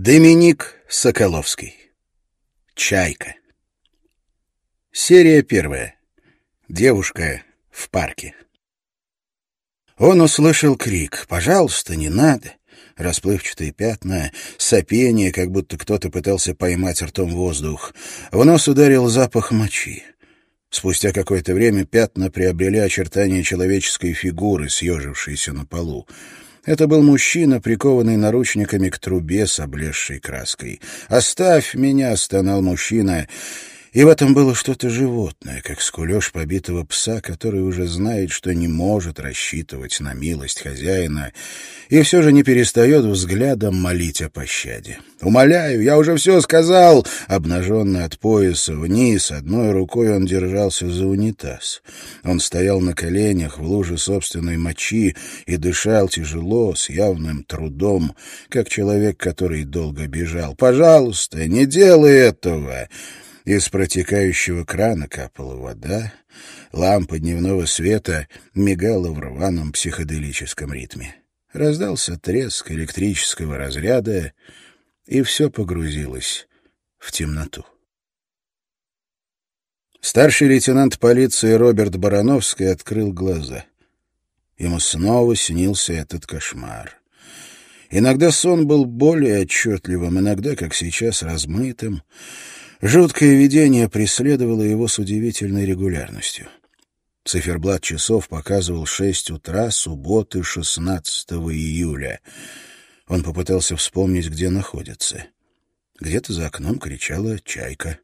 Доминик Соколовский. Чайка. Серия первая. Девушка в парке. Он услышал крик «Пожалуйста, не надо!» Расплывчатые пятна, сопение, как будто кто-то пытался поймать ртом воздух. В нос ударил запах мочи. Спустя какое-то время пятна приобрели очертания человеческой фигуры, съежившейся на полу. Это был мужчина, прикованный наручниками к трубе с облезшей краской. «Оставь меня!» — стонал мужчина. И в этом было что-то животное, как скулеж побитого пса, который уже знает, что не может рассчитывать на милость хозяина, и все же не перестает взглядом молить о пощаде. «Умоляю, я уже все сказал!» Обнаженный от пояса вниз, одной рукой он держался за унитаз. Он стоял на коленях в луже собственной мочи и дышал тяжело, с явным трудом, как человек, который долго бежал. «Пожалуйста, не делай этого!» Из протекающего крана капала вода, лампа дневного света мигала в рваном психоделическом ритме. Раздался треск электрического разряда, и все погрузилось в темноту. Старший лейтенант полиции Роберт Барановский открыл глаза. Ему снова снился этот кошмар. Иногда сон был более отчетливым, иногда, как сейчас, размытым. Жуткое видение преследовало его с удивительной регулярностью. Циферблат часов показывал шесть утра субботы 16 июля. Он попытался вспомнить, где находится. Где-то за окном кричала чайка.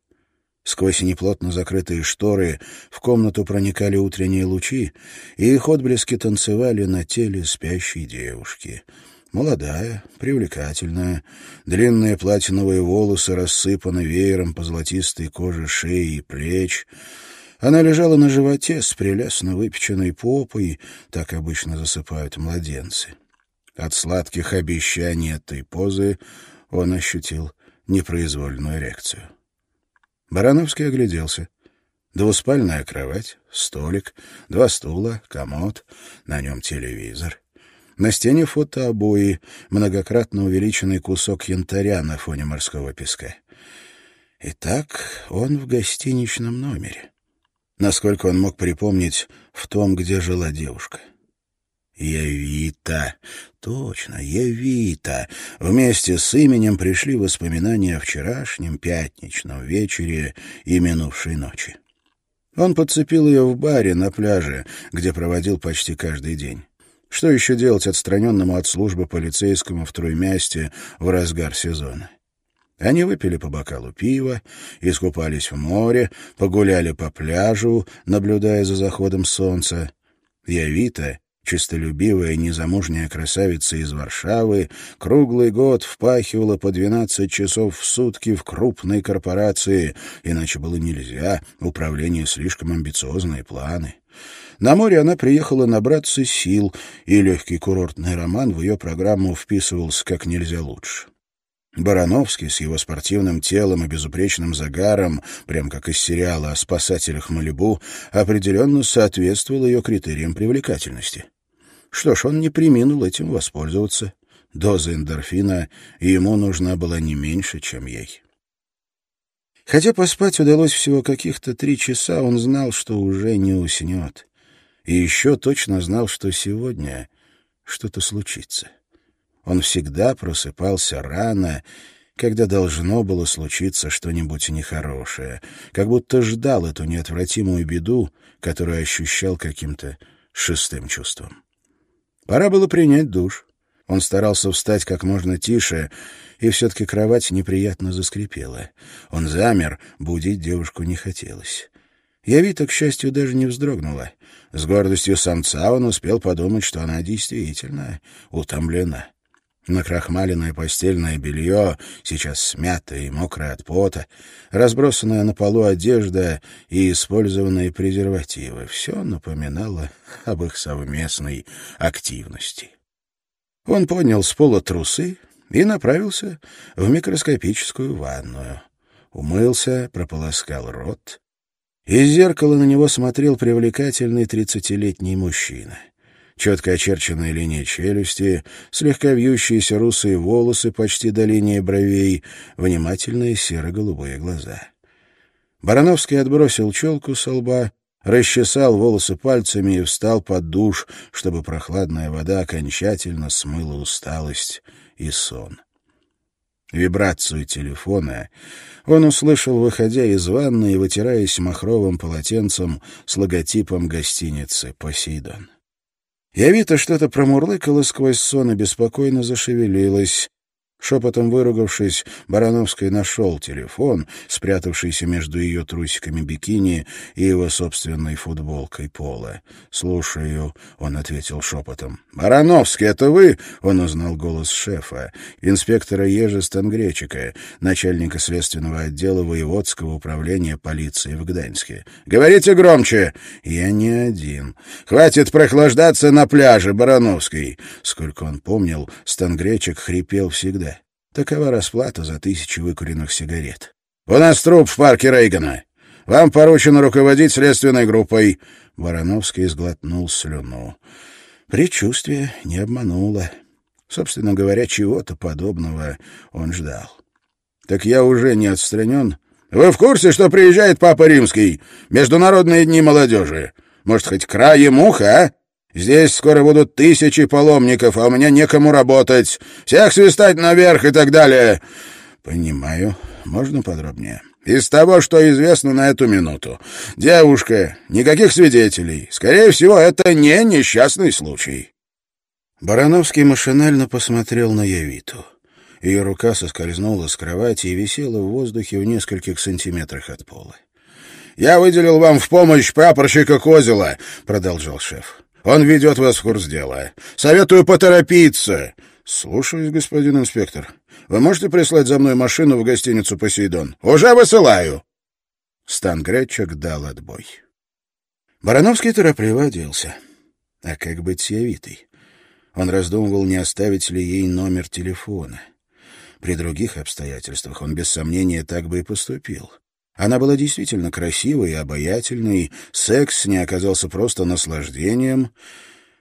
Сквозь неплотно закрытые шторы в комнату проникали утренние лучи, и их отблески танцевали на теле спящей девушки — Молодая, привлекательная, длинные платиновые волосы рассыпаны веером по золотистой коже шеи и плеч. Она лежала на животе с прелестно выпеченной попой, так обычно засыпают младенцы. От сладких обещаний этой позы он ощутил непроизвольную эрекцию. Барановский огляделся. Двуспальная кровать, столик, два стула, комод, на нем телевизор. На стене фотообои, многократно увеличенный кусок янтаря на фоне морского песка. Итак, он в гостиничном номере. Насколько он мог припомнить, в том, где жила девушка. Явита. Точно, Явита. Вместе с именем пришли воспоминания о вчерашнем пятничном вечере и минувшей ночи. Он подцепил ее в баре на пляже, где проводил почти каждый день. Что еще делать отстраненному от службы полицейскому в Труймясте в разгар сезона? Они выпили по бокалу пива, искупались в море, погуляли по пляжу, наблюдая за заходом солнца. Явита, честолюбивая незамужняя красавица из Варшавы, круглый год впахивала по двенадцать часов в сутки в крупной корпорации, иначе было нельзя, управление слишком амбициозные планы. На море она приехала набраться сил, и легкий курортный роман в ее программу вписывался как нельзя лучше. Барановский с его спортивным телом и безупречным загаром, прям как из сериала о спасателях Малибу, определенно соответствовал ее критериям привлекательности. Что ж, он не приминул этим воспользоваться. Доза эндорфина ему нужна была не меньше, чем ей. Хотя поспать удалось всего каких-то три часа, он знал, что уже не уснет. И еще точно знал, что сегодня что-то случится. Он всегда просыпался рано, когда должно было случиться что-нибудь нехорошее, как будто ждал эту неотвратимую беду, которую ощущал каким-то шестым чувством. Пора было принять душ. Он старался встать как можно тише, и все-таки кровать неприятно заскрипела. Он замер, будить девушку не хотелось. Явита, к счастью, даже не вздрогнула. С гордостью самца он успел подумать, что она действительно утомлена. Накрахмаленное постельное белье, сейчас смятое и мокрое от пота, разбросанная на полу одежда и использованные презервативы — все напоминало об их совместной активности. Он поднял с пола трусы и направился в микроскопическую ванную. Умылся, прополоскал рот. Из зеркала на него смотрел привлекательный тридцатилетний мужчина. четко очерченные линии челюсти, слегка вьющиеся русые волосы почти до линии бровей, внимательные серо-голубые глаза. Барановский отбросил челку со лба, расчесал волосы пальцами и встал под душ, чтобы прохладная вода окончательно смыла усталость и сон. Вибрацию телефона он услышал, выходя из ванны и вытираясь махровым полотенцем с логотипом гостиницы «Посейдон». Явита что-то промурлыкала сквозь сон и беспокойно зашевелилась. Шепотом выругавшись, Барановский нашел телефон, спрятавшийся между ее трусиками бикини и его собственной футболкой пола. «Слушаю», — он ответил шепотом. «Барановский, это вы?» — он узнал голос шефа, инспектора Ежи Стангречика, начальника следственного отдела воеводского управления полиции в Гданьске. «Говорите громче!» «Я не один. Хватит прохлаждаться на пляже, Барановский!» Сколько он помнил, Стангречик хрипел всегда. Такова расплата за тысячи выкуренных сигарет. «У нас труп в парке Рейгана. Вам поручено руководить следственной группой». Барановский сглотнул слюну. Предчувствие не обмануло. Собственно говоря, чего-то подобного он ждал. «Так я уже не отстранен?» «Вы в курсе, что приезжает Папа Римский? Международные дни молодежи. Может, хоть краем уха, а?» Здесь скоро будут тысячи паломников, а у меня некому работать. Всех свистать наверх и так далее. Понимаю. Можно подробнее? Из того, что известно на эту минуту. Девушка, никаких свидетелей. Скорее всего, это не несчастный случай. Барановский машинально посмотрел на Явиту. Ее рука соскользнула с кровати и висела в воздухе в нескольких сантиметрах от пола. «Я выделил вам в помощь прапорщика Козела», — продолжал шеф. Он ведет вас в курс дела. Советую поторопиться. Слушаюсь, господин инспектор. Вы можете прислать за мной машину в гостиницу «Посейдон»? Уже высылаю. Стан Гречек дал отбой. Барановский торопливо оделся. А как быть с Явитой? Он раздумывал, не оставить ли ей номер телефона. При других обстоятельствах он без сомнения так бы и поступил. Она была действительно красивой и обаятельной, секс с ней оказался просто наслаждением,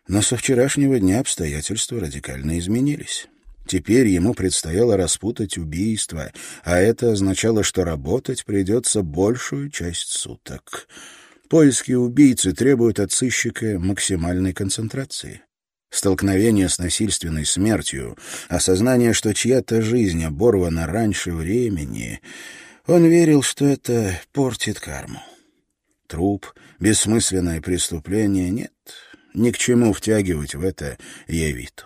но со вчерашнего дня обстоятельства радикально изменились. Теперь ему предстояло распутать убийство, а это означало, что работать придется большую часть суток. Поиски убийцы требуют от сыщика максимальной концентрации. Столкновение с насильственной смертью, осознание, что чья-то жизнь оборвана раньше времени — он верил, что это портит карму. Труп, бессмысленное преступление — нет, ни к чему втягивать в это Явиту.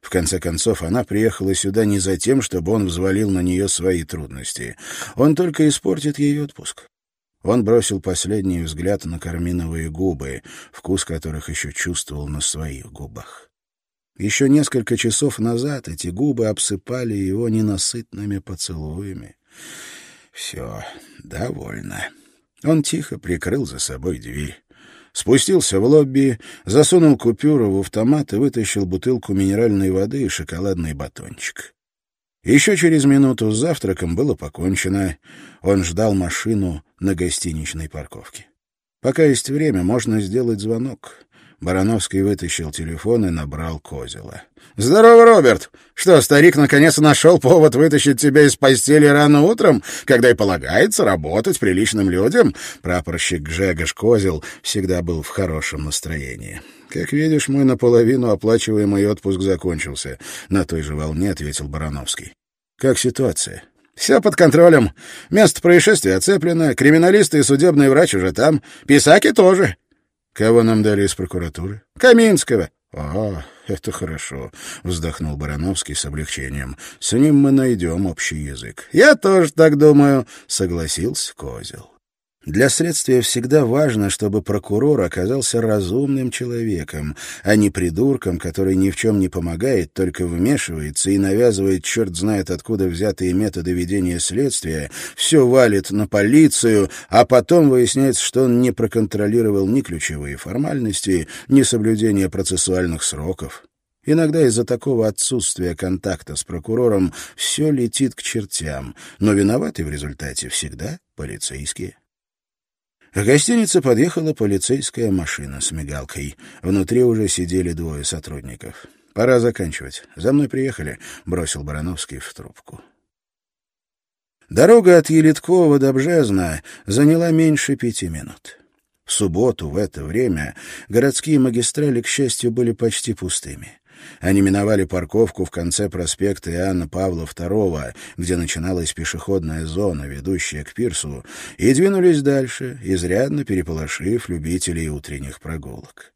В конце концов, она приехала сюда не за тем, чтобы он взвалил на нее свои трудности. Он только испортит ей отпуск. Он бросил последний взгляд на карминовые губы, вкус которых еще чувствовал на своих губах. Еще несколько часов назад эти губы обсыпали его ненасытными поцелуями. Все, довольно. Он тихо прикрыл за собой дверь. Спустился в лобби, засунул купюру в автомат и вытащил бутылку минеральной воды и шоколадный батончик. Еще через минуту с завтраком было покончено. Он ждал машину на гостиничной парковке. Пока есть время, можно сделать звонок. Барановский вытащил телефон и набрал Козела. «Здорово, Роберт! Что, старик наконец нашел повод вытащить тебя из постели рано утром, когда и полагается работать приличным людям?» Прапорщик Гжегош Козел всегда был в хорошем настроении. «Как видишь, мой наполовину оплачиваемый отпуск закончился», — на той же волне ответил Барановский. «Как ситуация?» «Все под контролем. Место происшествия оцеплено, криминалисты и судебный врач уже там, писаки тоже». Кого нам дали из прокуратуры? Каминского. А, это хорошо, вздохнул Барановский с облегчением. С ним мы найдем общий язык. Я тоже так думаю, согласился Козел. Для следствия всегда важно, чтобы прокурор оказался разумным человеком, а не придурком, который ни в чем не помогает, только вмешивается и навязывает черт знает откуда взятые методы ведения следствия, все валит на полицию, а потом выясняется, что он не проконтролировал ни ключевые формальности, ни соблюдение процессуальных сроков. Иногда из-за такого отсутствия контакта с прокурором все летит к чертям, но виноваты в результате всегда полицейские. К гостинице подъехала полицейская машина с мигалкой. Внутри уже сидели двое сотрудников. «Пора заканчивать. За мной приехали», — бросил Барановский в трубку. Дорога от Елиткова до Бжезна заняла меньше пяти минут. В субботу в это время городские магистрали, к счастью, были почти пустыми. Они миновали парковку в конце проспекта Иоанна Павла II, где начиналась пешеходная зона, ведущая к пирсу, и двинулись дальше, изрядно переполошив любителей утренних прогулок.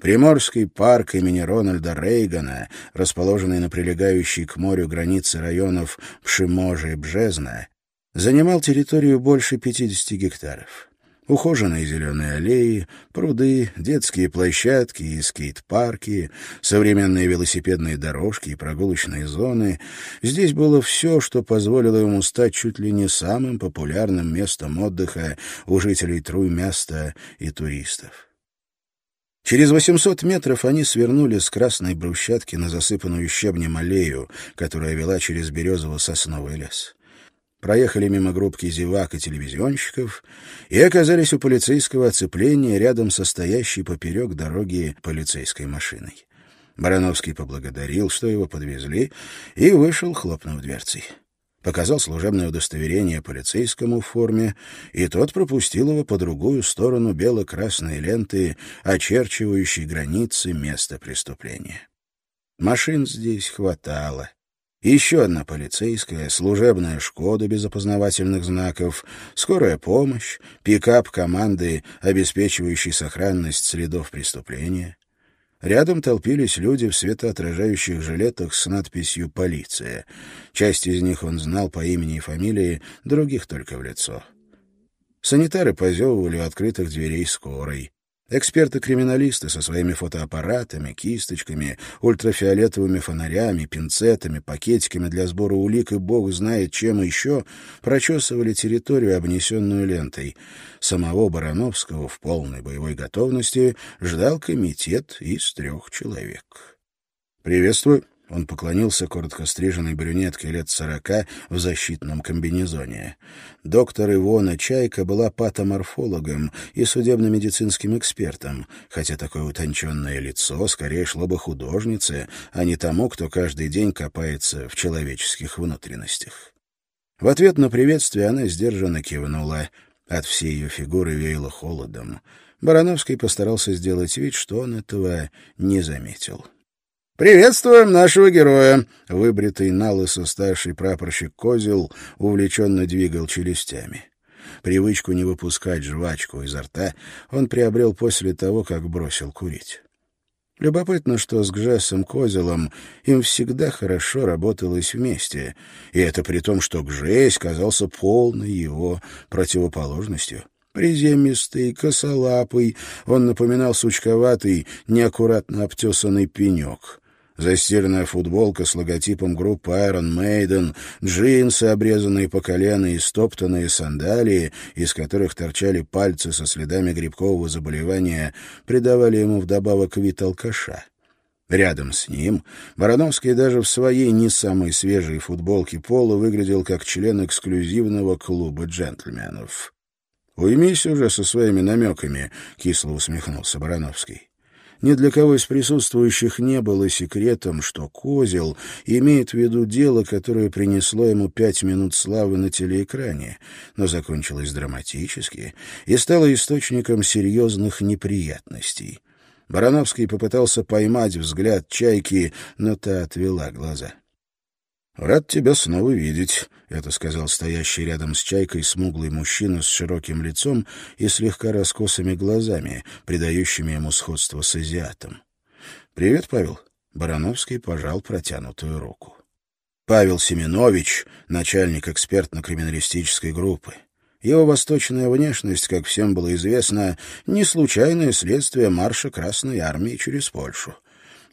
Приморский парк имени Рональда Рейгана, расположенный на прилегающей к морю границе районов Пшеможа и Бжезна, занимал территорию больше 50 гектаров. Ухоженные зеленые аллеи, пруды, детские площадки и скейт-парки, современные велосипедные дорожки и прогулочные зоны. Здесь было все, что позволило ему стать чуть ли не самым популярным местом отдыха у жителей Труймяста и туристов. Через 800 метров они свернули с красной брусчатки на засыпанную щебнем аллею, которая вела через березово-сосновый лес проехали мимо группки зевак и телевизионщиков и оказались у полицейского оцепления рядом со стоящей поперек дороги полицейской машиной. Барановский поблагодарил, что его подвезли, и вышел, хлопнув дверцей. Показал служебное удостоверение полицейскому в форме, и тот пропустил его по другую сторону бело-красной ленты, очерчивающей границы места преступления. Машин здесь хватало. Еще одна полицейская, служебная «Шкода» без опознавательных знаков, скорая помощь, пикап команды, обеспечивающий сохранность следов преступления. Рядом толпились люди в светоотражающих жилетах с надписью «Полиция». Часть из них он знал по имени и фамилии, других только в лицо. Санитары позевывали у открытых дверей скорой. Эксперты-криминалисты со своими фотоаппаратами, кисточками, ультрафиолетовыми фонарями, пинцетами, пакетиками для сбора улик и бог знает чем еще прочесывали территорию, обнесенную лентой. Самого Барановского в полной боевой готовности ждал комитет из трех человек. «Приветствую», он поклонился коротко стриженной брюнетке лет сорока в защитном комбинезоне. Доктор Ивона Чайка была патоморфологом и судебно-медицинским экспертом, хотя такое утонченное лицо скорее шло бы художнице, а не тому, кто каждый день копается в человеческих внутренностях. В ответ на приветствие она сдержанно кивнула. От всей ее фигуры веяло холодом. Барановский постарался сделать вид, что он этого не заметил. «Приветствуем нашего героя!» Выбритый налысо старший прапорщик Козел увлеченно двигал челюстями. Привычку не выпускать жвачку изо рта он приобрел после того, как бросил курить. Любопытно, что с Гжесом Козелом им всегда хорошо работалось вместе, и это при том, что Гжесь казался полной его противоположностью. Приземистый, косолапый, он напоминал сучковатый, неаккуратно обтесанный пенек. Застиранная футболка с логотипом группы Iron Maiden, джинсы, обрезанные по колено и стоптанные сандалии, из которых торчали пальцы со следами грибкового заболевания, придавали ему вдобавок вид алкаша. Рядом с ним Барановский даже в своей не самой свежей футболке пола выглядел как член эксклюзивного клуба джентльменов. «Уймись уже со своими намеками», — кисло усмехнулся Барановский. Ни для кого из присутствующих не было секретом, что Козел имеет в виду дело, которое принесло ему пять минут славы на телеэкране, но закончилось драматически и стало источником серьезных неприятностей. Барановский попытался поймать взгляд чайки, но та отвела глаза. — «Рад тебя снова видеть», — это сказал стоящий рядом с чайкой смуглый мужчина с широким лицом и слегка раскосыми глазами, придающими ему сходство с азиатом. «Привет, Павел». Барановский пожал протянутую руку. Павел Семенович, начальник экспертно-криминалистической группы. Его восточная внешность, как всем было известно, не случайное следствие марша Красной Армии через Польшу.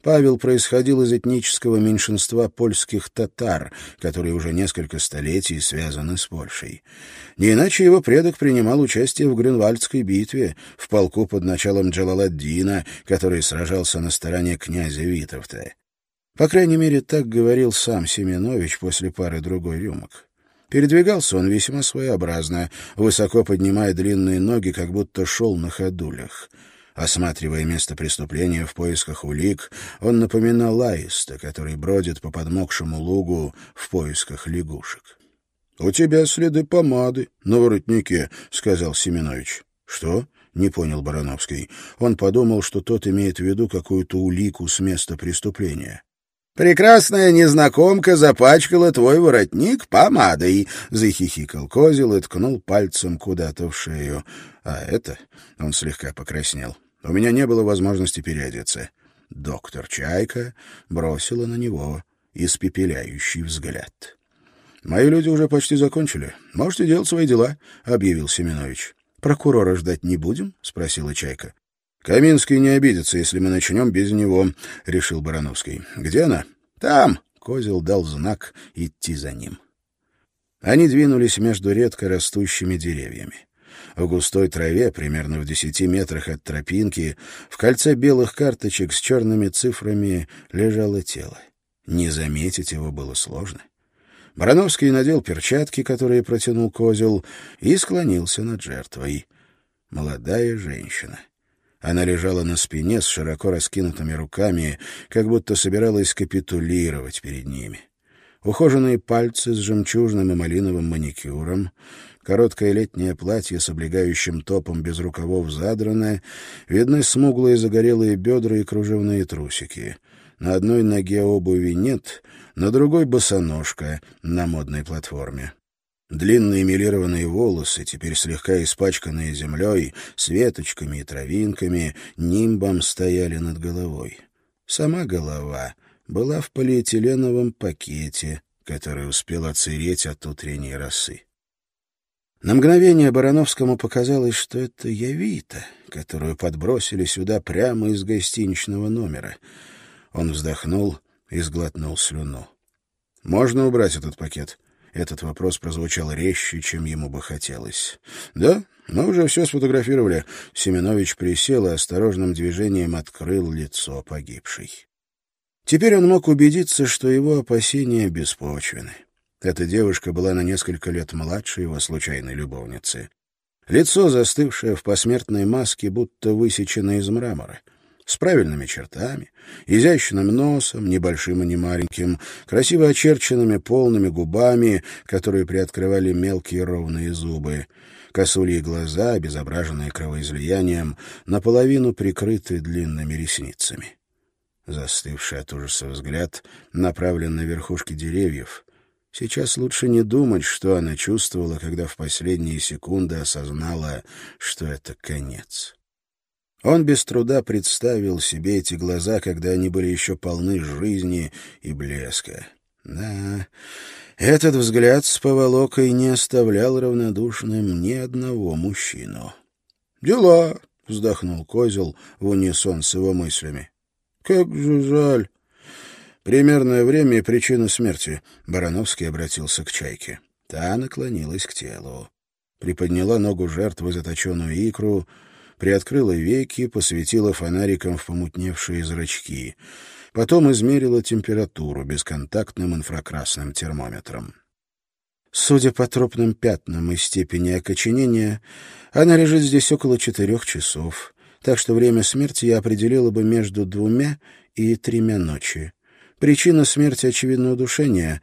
Павел происходил из этнического меньшинства польских татар, которые уже несколько столетий связаны с Польшей. Не иначе его предок принимал участие в Грюнвальдской битве, в полку под началом Джалаладдина, который сражался на стороне князя Витовта. По крайней мере, так говорил сам Семенович после пары другой рюмок. Передвигался он весьма своеобразно, высоко поднимая длинные ноги, как будто шел на ходулях. Осматривая место преступления в поисках улик, он напоминал аиста, который бродит по подмокшему лугу в поисках лягушек. — У тебя следы помады на воротнике, — сказал Семенович. — Что? — не понял Барановский. Он подумал, что тот имеет в виду какую-то улику с места преступления. «Прекрасная незнакомка запачкала твой воротник помадой», — захихикал Козел и ткнул пальцем куда-то в шею. «А это...» — он слегка покраснел. «У меня не было возможности переодеться». Доктор Чайка бросила на него испепеляющий взгляд. «Мои люди уже почти закончили. Можете делать свои дела», — объявил Семенович. «Прокурора ждать не будем?» — спросила Чайка. «Каминский не обидится, если мы начнем без него», — решил Барановский. «Где она?» «Там!» — Козел дал знак идти за ним. Они двинулись между редко растущими деревьями. В густой траве, примерно в десяти метрах от тропинки, в кольце белых карточек с черными цифрами лежало тело. Не заметить его было сложно. Барановский надел перчатки, которые протянул козел, и склонился над жертвой. Молодая женщина — она лежала на спине с широко раскинутыми руками, как будто собиралась капитулировать перед ними. Ухоженные пальцы с жемчужным и малиновым маникюром, короткое летнее платье с облегающим топом без рукавов задрано, видны смуглые загорелые бедра и кружевные трусики. На одной ноге обуви нет, на другой — босоножка на модной платформе. Длинные милированные волосы, теперь слегка испачканные землей, с веточками и травинками, нимбом стояли над головой. Сама голова была в полиэтиленовом пакете, который успел оцереть от утренней росы. На мгновение Барановскому показалось, что это Явита, которую подбросили сюда прямо из гостиничного номера. Он вздохнул и сглотнул слюну. «Можно убрать этот пакет?» Этот вопрос прозвучал резче, чем ему бы хотелось. «Да, мы уже все сфотографировали». Семенович присел и осторожным движением открыл лицо погибшей. Теперь он мог убедиться, что его опасения беспочвены. Эта девушка была на несколько лет младше его случайной любовницы. Лицо, застывшее в посмертной маске, будто высечено из мрамора — с правильными чертами, изящным носом, небольшим и немаленьким, красиво очерченными полными губами, которые приоткрывали мелкие ровные зубы, косульи глаза, обезображенные кровоизлиянием, наполовину прикрыты длинными ресницами. Застывший от ужаса взгляд направлен на верхушки деревьев. Сейчас лучше не думать, что она чувствовала, когда в последние секунды осознала, что это конец. Он без труда представил себе эти глаза, когда они были еще полны жизни и блеска. Да, этот взгляд с поволокой не оставлял равнодушным ни одного мужчину. «Дела!» — вздохнул Козел в унисон с его мыслями. «Как же жаль!» «Примерное время и причина смерти», — Барановский обратился к Чайке. Та наклонилась к телу. Приподняла ногу жертвы заточенную икру — приоткрыла веки, посветила фонариком в помутневшие зрачки. Потом измерила температуру бесконтактным инфракрасным термометром. Судя по тропным пятнам и степени окоченения, она лежит здесь около четырех часов, так что время смерти я определила бы между двумя и тремя ночи. Причина смерти, очевидно, удушение.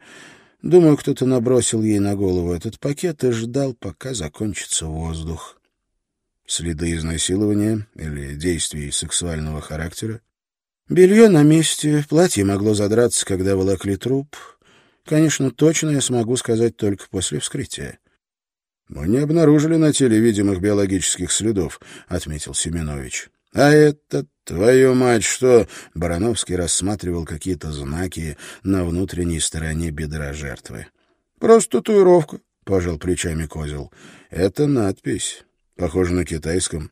Думаю, кто-то набросил ей на голову этот пакет и ждал, пока закончится воздух. Следы изнасилования или действий сексуального характера? Белье на месте, платье могло задраться, когда волокли труп. Конечно, точно я смогу сказать только после вскрытия. «Мы не обнаружили на теле видимых биологических следов», — отметил Семенович. «А это, твою мать, что?» — Барановский рассматривал какие-то знаки на внутренней стороне бедра жертвы. «Просто татуировка», — пожал плечами Козел. «Это надпись. Похоже на китайском.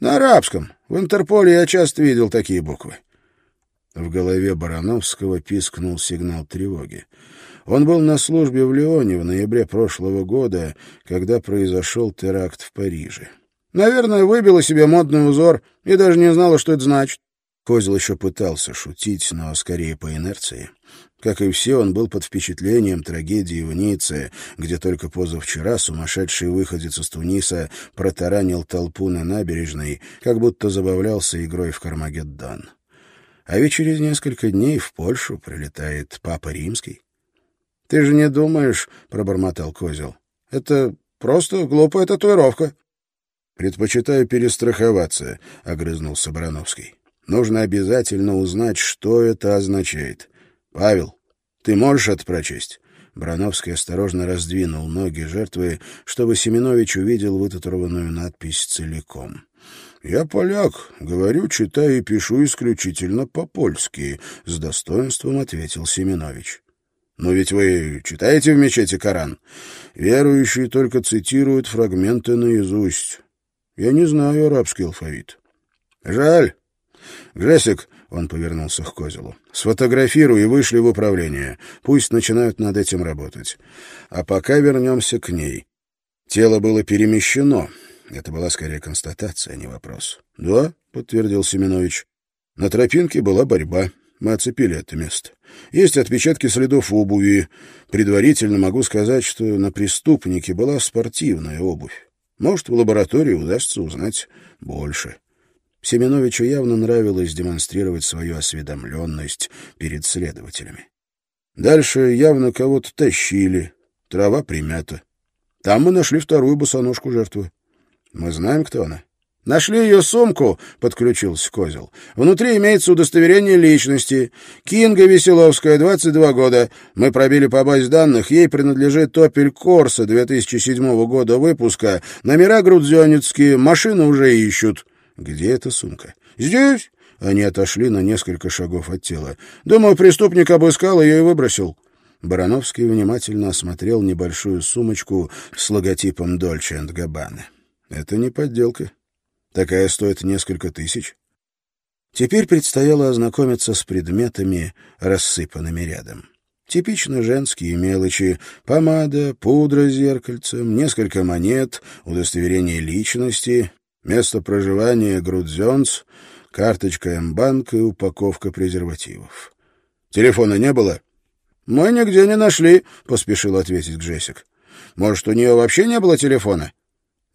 На арабском. В Интерполе я часто видел такие буквы. В голове Барановского пискнул сигнал тревоги. Он был на службе в Лионе в ноябре прошлого года, когда произошел теракт в Париже. Наверное, выбила себе модный узор и даже не знала, что это значит. Козел еще пытался шутить, но скорее по инерции. Как и все, он был под впечатлением трагедии в Ницце, где только позавчера сумасшедший выходец из Туниса протаранил толпу на набережной, как будто забавлялся игрой в Кармагеддон. А ведь через несколько дней в Польшу прилетает Папа Римский. — Ты же не думаешь, — пробормотал Козел, — это просто глупая татуировка. — Предпочитаю перестраховаться, — огрызнулся Барановский. — Нужно обязательно узнать, что это означает. «Павел, ты можешь это прочесть?» Брановский осторожно раздвинул ноги жертвы, чтобы Семенович увидел вытатурованную надпись целиком. «Я поляк, говорю, читаю и пишу исключительно по-польски», — с достоинством ответил Семенович. «Но ведь вы читаете в мечети Коран? Верующие только цитируют фрагменты наизусть. Я не знаю арабский алфавит». «Жаль. Гресик, он повернулся к Козелу. «Сфотографируй и вышли в управление. Пусть начинают над этим работать. А пока вернемся к ней. Тело было перемещено. Это была скорее констатация, а не вопрос». «Да», — подтвердил Семенович. «На тропинке была борьба. Мы оцепили это место. Есть отпечатки следов обуви. Предварительно могу сказать, что на преступнике была спортивная обувь. Может, в лаборатории удастся узнать больше». Семеновичу явно нравилось демонстрировать свою осведомленность перед следователями. Дальше явно кого-то тащили, трава примята. Там мы нашли вторую босоножку жертвы. Мы знаем, кто она. «Нашли ее сумку», — подключился Козел. «Внутри имеется удостоверение личности. Кинга Веселовская, 22 года. Мы пробили по базе данных. Ей принадлежит «Опель Корса» 2007 года выпуска. Номера грудзенецкие. Машины уже ищут». «Где эта сумка?» «Здесь». Они отошли на несколько шагов от тела. «Думаю, преступник обыскал ее и выбросил». Барановский внимательно осмотрел небольшую сумочку с логотипом «Дольче энд Габбана». «Это не подделка. Такая стоит несколько тысяч». Теперь предстояло ознакомиться с предметами, рассыпанными рядом. Типично женские мелочи — помада, пудра с зеркальцем, несколько монет, удостоверение личности, Место проживания — Грудзенц, карточка М-банк и упаковка презервативов. Телефона не было? Мы нигде не нашли, — поспешил ответить Джессик. Может, у нее вообще не было телефона?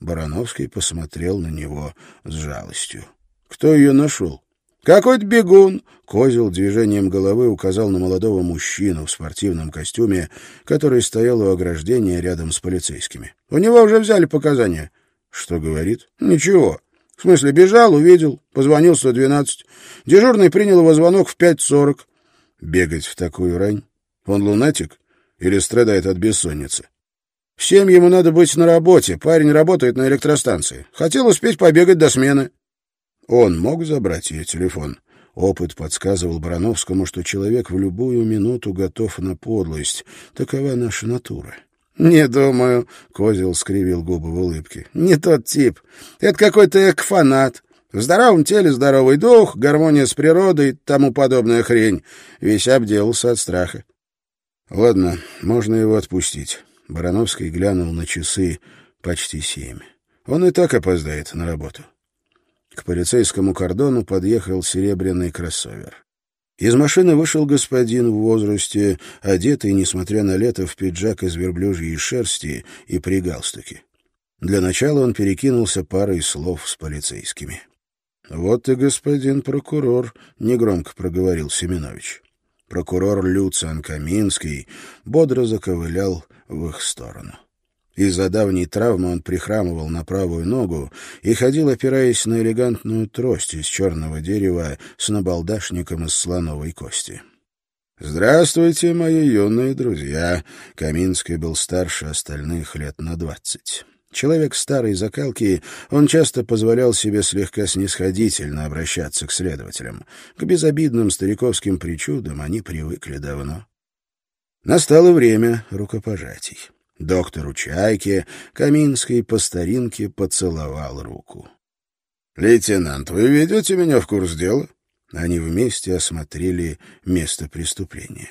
Барановский посмотрел на него с жалостью. Кто ее нашел? «Какой-то бегун!» — Козел движением головы указал на молодого мужчину в спортивном костюме, который стоял у ограждения рядом с полицейскими. «У него уже взяли показания». Что говорит? Ничего. В смысле, бежал, увидел, позвонил 112. Дежурный принял его звонок в 5.40. Бегать в такую рань? Он лунатик или страдает от бессонницы? Всем ему надо быть на работе. Парень работает на электростанции. Хотел успеть побегать до смены. Он мог забрать ее телефон. Опыт подсказывал Барановскому, что человек в любую минуту готов на подлость. Такова наша натура. «Не думаю», — Козел скривил губы в улыбке. «Не тот тип. Это какой-то экфанат. В здоровом теле здоровый дух, гармония с природой, тому подобная хрень. Весь обделался от страха». «Ладно, можно его отпустить». Барановский глянул на часы почти семь. Он и так опоздает на работу. К полицейскому кордону подъехал серебряный кроссовер. Из машины вышел господин в возрасте, одетый, несмотря на лето, в пиджак из верблюжьей шерсти и при галстуке. Для начала он перекинулся парой слов с полицейскими. «Вот и господин прокурор», — негромко проговорил Семенович. Прокурор Люциан Каминский бодро заковылял в их сторону. Из-за давней травмы он прихрамывал на правую ногу и ходил, опираясь на элегантную трость из черного дерева с набалдашником из слоновой кости. «Здравствуйте, мои юные друзья!» Каминский был старше остальных лет на двадцать. Человек старой закалки, он часто позволял себе слегка снисходительно обращаться к следователям. К безобидным стариковским причудам они привыкли давно. Настало время рукопожатий. Доктору Чайке Каминский по старинке поцеловал руку. «Лейтенант, вы ведете меня в курс дела?» Они вместе осмотрели место преступления.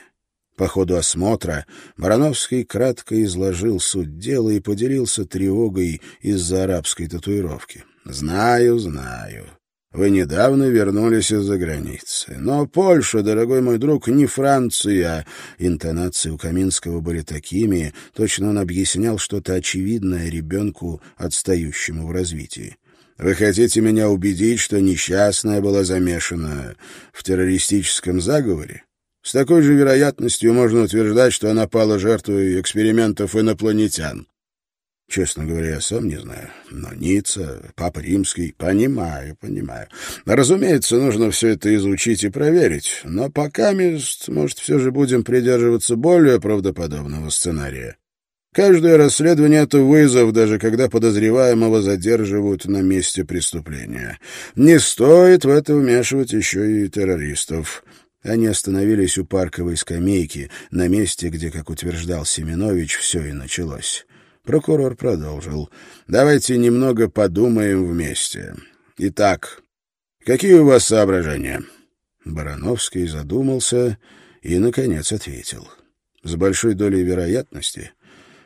По ходу осмотра Барановский кратко изложил суть дела и поделился тревогой из-за арабской татуировки. «Знаю, знаю. Вы недавно вернулись из-за границы. Но Польша, дорогой мой друг, не Франция. Интонации у Каминского были такими, точно он объяснял что-то очевидное ребенку, отстающему в развитии. Вы хотите меня убедить, что несчастная была замешана в террористическом заговоре? С такой же вероятностью можно утверждать, что она пала жертвой экспериментов инопланетян. Честно говоря, я сам не знаю. Но Ницца, Папа Римский... Понимаю, понимаю. Разумеется, нужно все это изучить и проверить. Но пока, может, все же будем придерживаться более правдоподобного сценария. Каждое расследование — это вызов, даже когда подозреваемого задерживают на месте преступления. Не стоит в это вмешивать еще и террористов. Они остановились у парковой скамейки, на месте, где, как утверждал Семенович, все и началось. Прокурор продолжил. «Давайте немного подумаем вместе. Итак, какие у вас соображения?» Барановский задумался и, наконец, ответил. «С большой долей вероятности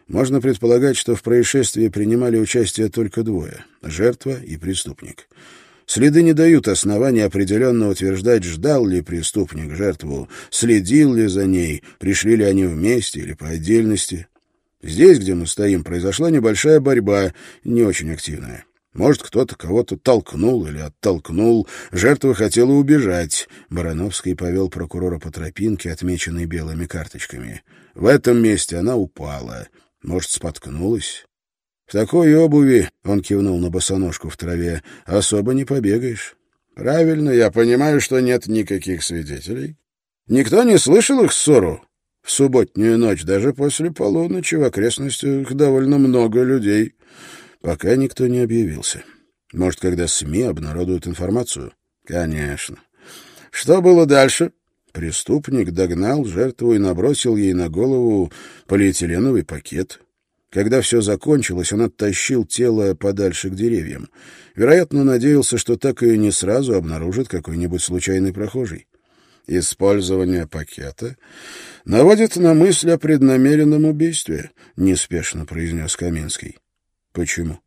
можно предполагать, что в происшествии принимали участие только двое — жертва и преступник». Следы не дают основания определенно утверждать, ждал ли преступник жертву, следил ли за ней, пришли ли они вместе или по отдельности. Здесь, где мы стоим, произошла небольшая борьба, не очень активная. Может, кто-то кого-то толкнул или оттолкнул. Жертва хотела убежать. Барановский повел прокурора по тропинке, отмеченной белыми карточками. В этом месте она упала. Может, споткнулась. В такой обуви, — он кивнул на босоножку в траве, — особо не побегаешь. Правильно, я понимаю, что нет никаких свидетелей. Никто не слышал их ссору? В субботнюю ночь, даже после полуночи, в окрестностях довольно много людей. Пока никто не объявился. Может, когда СМИ обнародуют информацию? Конечно. Что было дальше? Преступник догнал жертву и набросил ей на голову полиэтиленовый пакет. Когда все закончилось, он оттащил тело подальше к деревьям. Вероятно, надеялся, что так и не сразу обнаружит какой-нибудь случайный прохожий. Использование пакета наводит на мысль о преднамеренном убийстве, неспешно произнес Каминский. Почему?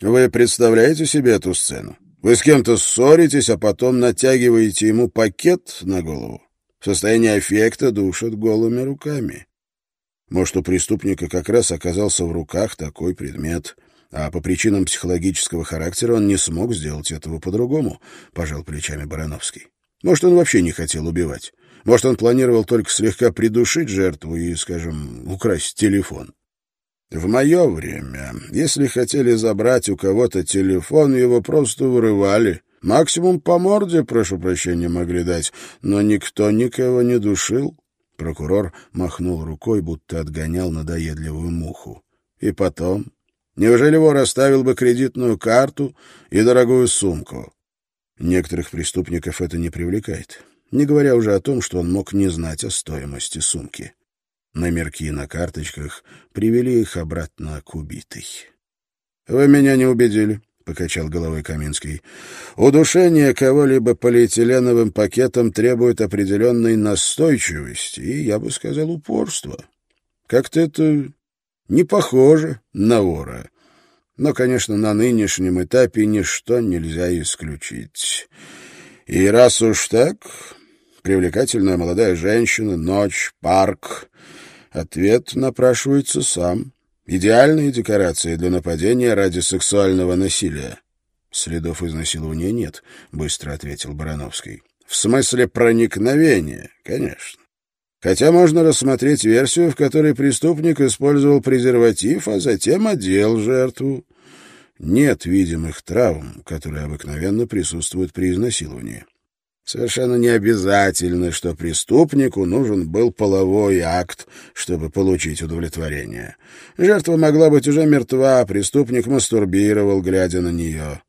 Вы представляете себе эту сцену? Вы с кем-то ссоритесь, а потом натягиваете ему пакет на голову. В состоянии аффекта душат голыми руками. Может, у преступника как раз оказался в руках такой предмет, а по причинам психологического характера он не смог сделать этого по-другому, — пожал плечами Барановский. Может, он вообще не хотел убивать. Может, он планировал только слегка придушить жертву и, скажем, украсть телефон. В мое время, если хотели забрать у кого-то телефон, его просто вырывали. Максимум по морде, прошу прощения, могли дать, но никто никого не душил. Прокурор махнул рукой, будто отгонял надоедливую муху. И потом... Неужели вор оставил бы кредитную карту и дорогую сумку? Некоторых преступников это не привлекает, не говоря уже о том, что он мог не знать о стоимости сумки. Номерки на карточках привели их обратно к убитой. — Вы меня не убедили, — покачал головой Каминский. — Удушение кого-либо полиэтиленовым пакетом требует определенной настойчивости и, я бы сказал, упорства. Как-то это не похоже на вора. Но, конечно, на нынешнем этапе ничто нельзя исключить. И раз уж так, привлекательная молодая женщина, ночь, парк, ответ напрашивается сам. Идеальные декорации для нападения ради сексуального насилия. Следов изнасилования нет, быстро ответил Барановский. В смысле проникновения, конечно. Хотя можно рассмотреть версию, в которой преступник использовал презерватив, а затем одел жертву. Нет видимых травм, которые обыкновенно присутствуют при изнасиловании. Совершенно не обязательно, что преступнику нужен был половой акт, чтобы получить удовлетворение. Жертва могла быть уже мертва, а преступник мастурбировал, глядя на нее.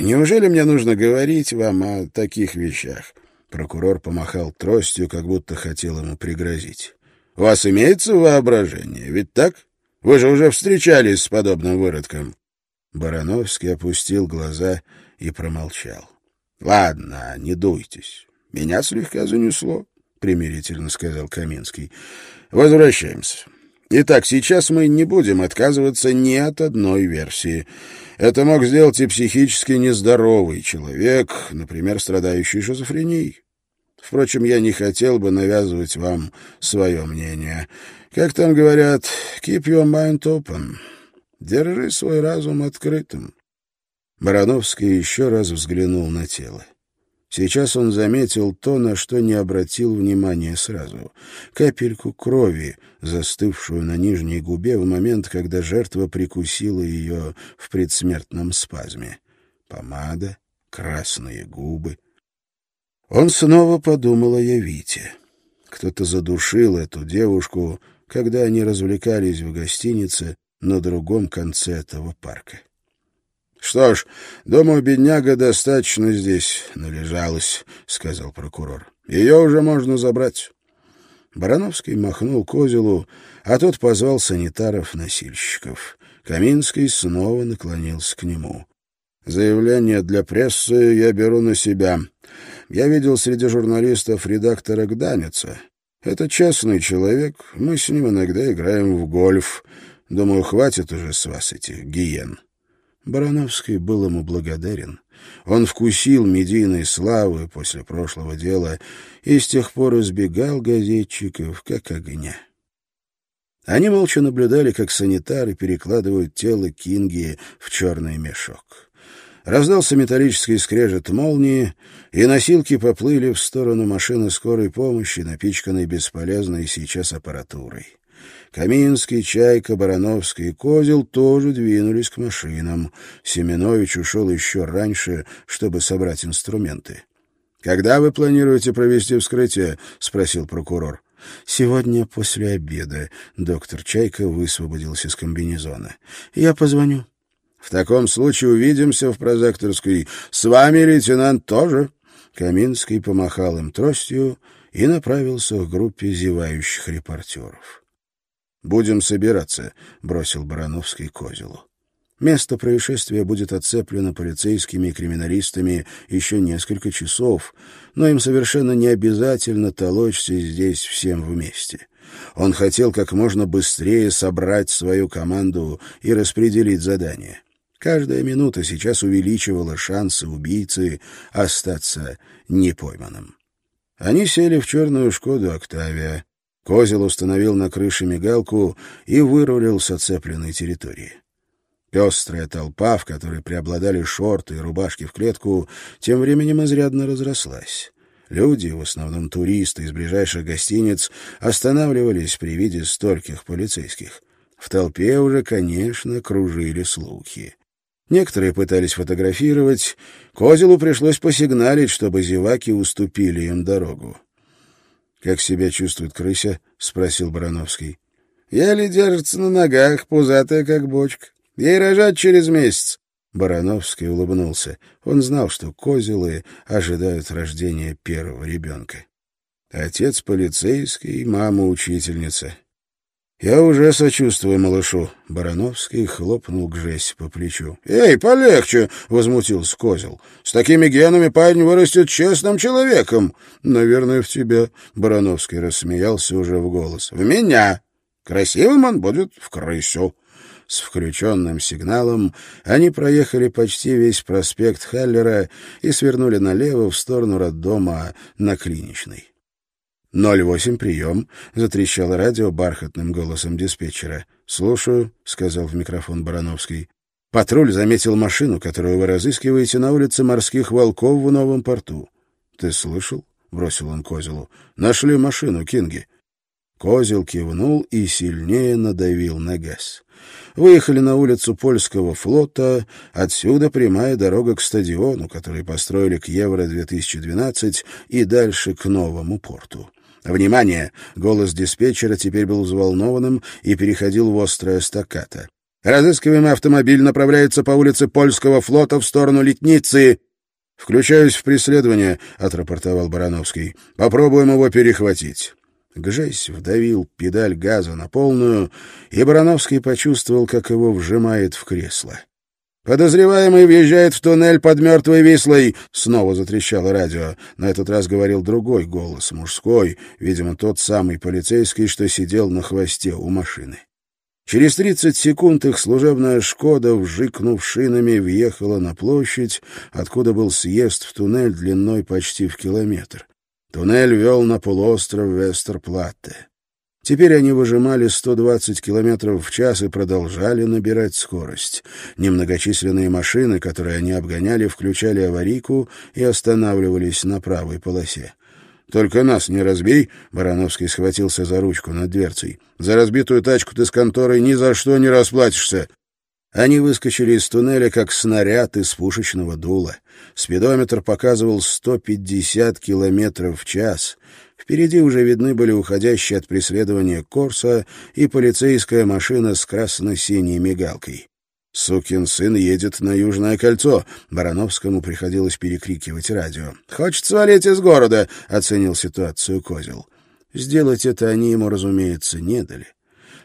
Неужели мне нужно говорить вам о таких вещах? Прокурор помахал тростью, как будто хотел ему пригрозить. — У вас имеется воображение, ведь так? Вы же уже встречались с подобным выродком. Барановский опустил глаза и промолчал. — Ладно, не дуйтесь. Меня слегка занесло, — примирительно сказал Каминский. — Возвращаемся. Итак, сейчас мы не будем отказываться ни от одной версии. Это мог сделать и психически нездоровый человек, например, страдающий шизофренией. Впрочем, я не хотел бы навязывать вам свое мнение. Как там говорят, keep your mind open. Держи свой разум открытым. Барановский еще раз взглянул на тело. Сейчас он заметил то, на что не обратил внимания сразу. Капельку крови, застывшую на нижней губе в момент, когда жертва прикусила ее в предсмертном спазме. Помада, красные губы. Он снова подумал о Явите. Кто-то задушил эту девушку, когда они развлекались в гостинице на другом конце этого парка. «Что ж, думаю, бедняга достаточно здесь належалась», — сказал прокурор. «Ее уже можно забрать». Барановский махнул Козелу, а тот позвал санитаров-носильщиков. Каминский снова наклонился к нему. «Заявление для прессы я беру на себя. Я видел среди журналистов редактора Гданеца. Это честный человек, мы с ним иногда играем в гольф. Думаю, хватит уже с вас этих гиен». Барановский был ему благодарен. Он вкусил медийной славы после прошлого дела и с тех пор избегал газетчиков, как огня. Они молча наблюдали, как санитары перекладывают тело Кинги в черный мешок. Раздался металлический скрежет молнии, и носилки поплыли в сторону машины скорой помощи, напичканной бесполезной сейчас аппаратурой. Каминский, Чайка, Барановский и Козел тоже двинулись к машинам. Семенович ушел еще раньше, чтобы собрать инструменты. «Когда вы планируете провести вскрытие?» — спросил прокурор. «Сегодня после обеда». Доктор Чайка высвободился из комбинезона. «Я позвоню». «В таком случае увидимся в прозекторской. С вами, лейтенант, тоже?» Каминский помахал им тростью и направился к группе зевающих репортеров. «Будем собираться», — бросил Барановский Козелу. Место происшествия будет оцеплено полицейскими и криминалистами еще несколько часов, но им совершенно не обязательно толочься здесь всем вместе. Он хотел как можно быстрее собрать свою команду и распределить задание. Каждая минута сейчас увеличивала шансы убийцы остаться непойманным. Они сели в черную «Шкоду Октавия». Козел установил на крыше мигалку и вырулил с оцепленной территории. Пестрая толпа, в которой преобладали шорты и рубашки в клетку, тем временем изрядно разрослась. Люди, в основном туристы из ближайших гостиниц, останавливались при виде стольких полицейских. В толпе уже, конечно, кружили слухи. Некоторые пытались фотографировать. Козелу пришлось посигналить, чтобы зеваки уступили им дорогу. «Как себя чувствует крыся?» — спросил Барановский. «Еле держится на ногах, пузатая, как бочка. Ей рожать через месяц». Барановский улыбнулся. Он знал, что козелы ожидают рождения первого ребенка. Отец полицейский, мама учительница. «Я уже сочувствую малышу». Барановский хлопнул к Жессе по плечу. «Эй, полегче!» — возмутился Козел. «С такими генами парень вырастет честным человеком». «Наверное, в тебя». Барановский рассмеялся уже в голос. «В меня! Красивым он будет в крысю». С включенным сигналом они проехали почти весь проспект Халлера и свернули налево в сторону роддома на Клиничной. «Ноль восемь, прием», — затрещало радио бархатным голосом диспетчера. «Слушаю», — сказал в микрофон Барановский. «Патруль заметил машину, которую вы разыскиваете на улице Морских Волков в Новом порту». «Ты слышал?» — бросил он Козелу. «Нашли машину, Кинги». Козел кивнул и сильнее надавил на газ. Выехали на улицу Польского флота, отсюда прямая дорога к стадиону, который построили к Евро-2012 и дальше к новому порту. «Внимание!» — голос диспетчера теперь был взволнованным и переходил в острое стаккато. «Разыскиваемый автомобиль направляется по улице Польского флота в сторону Летницы!» «Включаюсь в преследование», — отрапортовал Барановский. «Попробуем его перехватить». Гжесь вдавил педаль газа на полную, и Барановский почувствовал, как его вжимает в кресло. «Подозреваемый въезжает в туннель под мертвой Вислой!» Снова затрещало радио. На этот раз говорил другой голос, мужской, видимо, тот самый полицейский, что сидел на хвосте у машины. Через 30 секунд их служебная «Шкода», вжикнув шинами, въехала на площадь, откуда был съезд в туннель длиной почти в километр. Туннель вел на полуостров Вестерплатте. Теперь они выжимали 120 километров в час и продолжали набирать скорость. Немногочисленные машины, которые они обгоняли, включали аварийку и останавливались на правой полосе. «Только нас не разбей!» — Барановский схватился за ручку над дверцей. «За разбитую тачку ты с конторой ни за что не расплатишься!» Они выскочили из туннеля, как снаряд из пушечного дула. Спидометр показывал 150 километров в час. Впереди уже видны были уходящие от преследования Корса и полицейская машина с красно-синей мигалкой. «Сукин сын едет на Южное кольцо!» Барановскому приходилось перекрикивать радио. «Хочет свалить из города!» — оценил ситуацию Козел. Сделать это они ему, разумеется, не дали.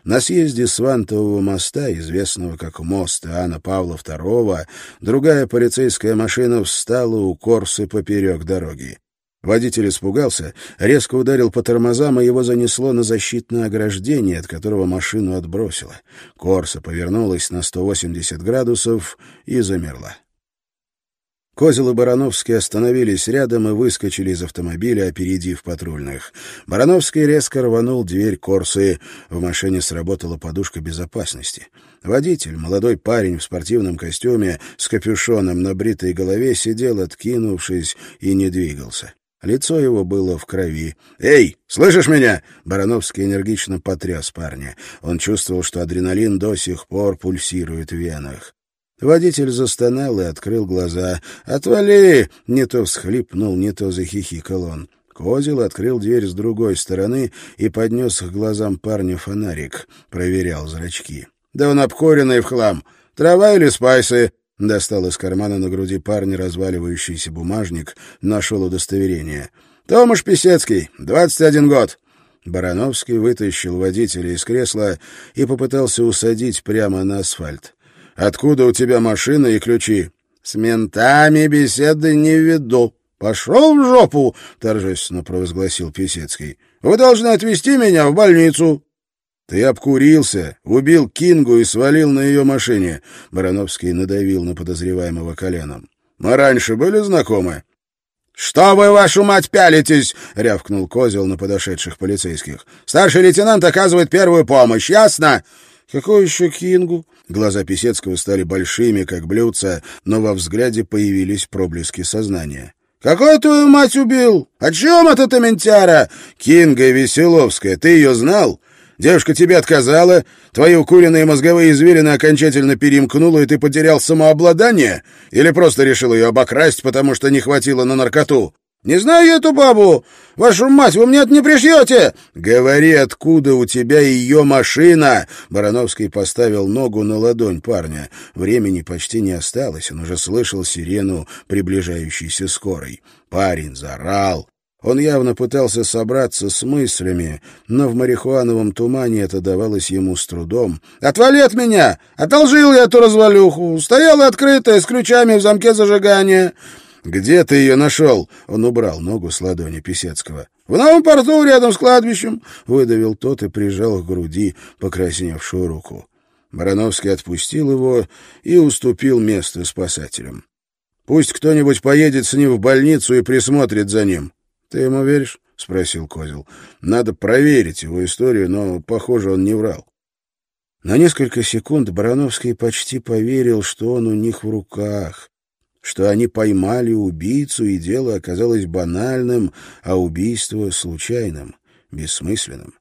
На съезде Свантового моста, известного как мост Иоанна Павла II, другая полицейская машина встала у Корсы поперек дороги. Водитель испугался, резко ударил по тормозам, и его занесло на защитное ограждение, от которого машину отбросило. Корса повернулась на 180 градусов и замерла. Козел и Барановский остановились рядом и выскочили из автомобиля, опередив патрульных. Барановский резко рванул дверь Корсы. В машине сработала подушка безопасности. Водитель, молодой парень в спортивном костюме, с капюшоном на бритой голове, сидел, откинувшись, и не двигался. Лицо его было в крови. «Эй, слышишь меня?» Барановский энергично потряс парня. Он чувствовал, что адреналин до сих пор пульсирует в венах. Водитель застонал и открыл глаза. «Отвали!» — не то всхлипнул, не то захихикал он. Козел открыл дверь с другой стороны и поднес к глазам парня фонарик. Проверял зрачки. «Да он обкуренный в хлам! Трава или спайсы?» Достал из кармана на груди парня разваливающийся бумажник, нашел удостоверение. «Томаш Писецкий, 21 год». Барановский вытащил водителя из кресла и попытался усадить прямо на асфальт. «Откуда у тебя машина и ключи?» «С ментами беседы не веду. Пошел в жопу!» — торжественно провозгласил Писецкий. «Вы должны отвезти меня в больницу». «Ты обкурился, убил Кингу и свалил на ее машине», — Барановский надавил на подозреваемого коленом. «Мы раньше были знакомы?» «Что вы, вашу мать, пялитесь?» — рявкнул Козел на подошедших полицейских. «Старший лейтенант оказывает первую помощь, ясно?» «Какой еще Кингу?» Глаза Писецкого стали большими, как блюдца, но во взгляде появились проблески сознания. «Какой твою мать убил? О чем это ты, ментяра?» «Кинга Веселовская, ты ее знал?» Девушка тебе отказала, твои укуренные мозговые извилины окончательно перемкнуло, и ты потерял самообладание? Или просто решил ее обокрасть, потому что не хватило на наркоту? Не знаю эту бабу! Вашу мать, вы мне это не пришьете!» «Говори, откуда у тебя ее машина?» Барановский поставил ногу на ладонь парня. Времени почти не осталось, он уже слышал сирену приближающейся скорой. Парень заорал, он явно пытался собраться с мыслями, но в марихуановом тумане это давалось ему с трудом. «Отвали от меня! Одолжил я эту развалюху! Стояла открытая, с ключами в замке зажигания!» «Где ты ее нашел?» — он убрал ногу с ладони Писецкого. «В новом порту, рядом с кладбищем!» — выдавил тот и прижал к груди покрасневшую руку. Барановский отпустил его и уступил место спасателям. «Пусть кто-нибудь поедет с ним в больницу и присмотрит за ним. «Ты ему веришь?» — спросил Козел. «Надо проверить его историю, но, похоже, он не врал». На несколько секунд Барановский почти поверил, что он у них в руках, что они поймали убийцу, и дело оказалось банальным, а убийство — случайным, бессмысленным.